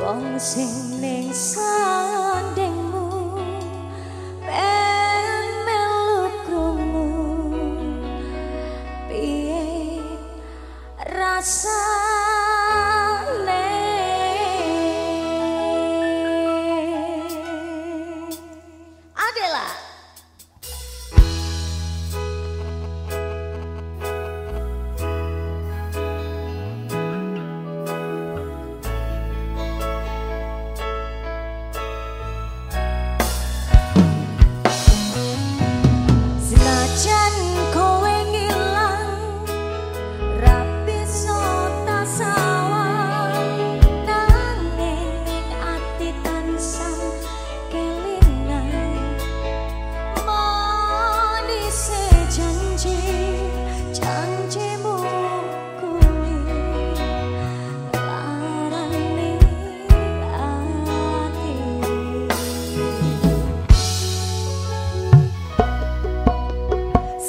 Sing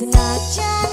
not just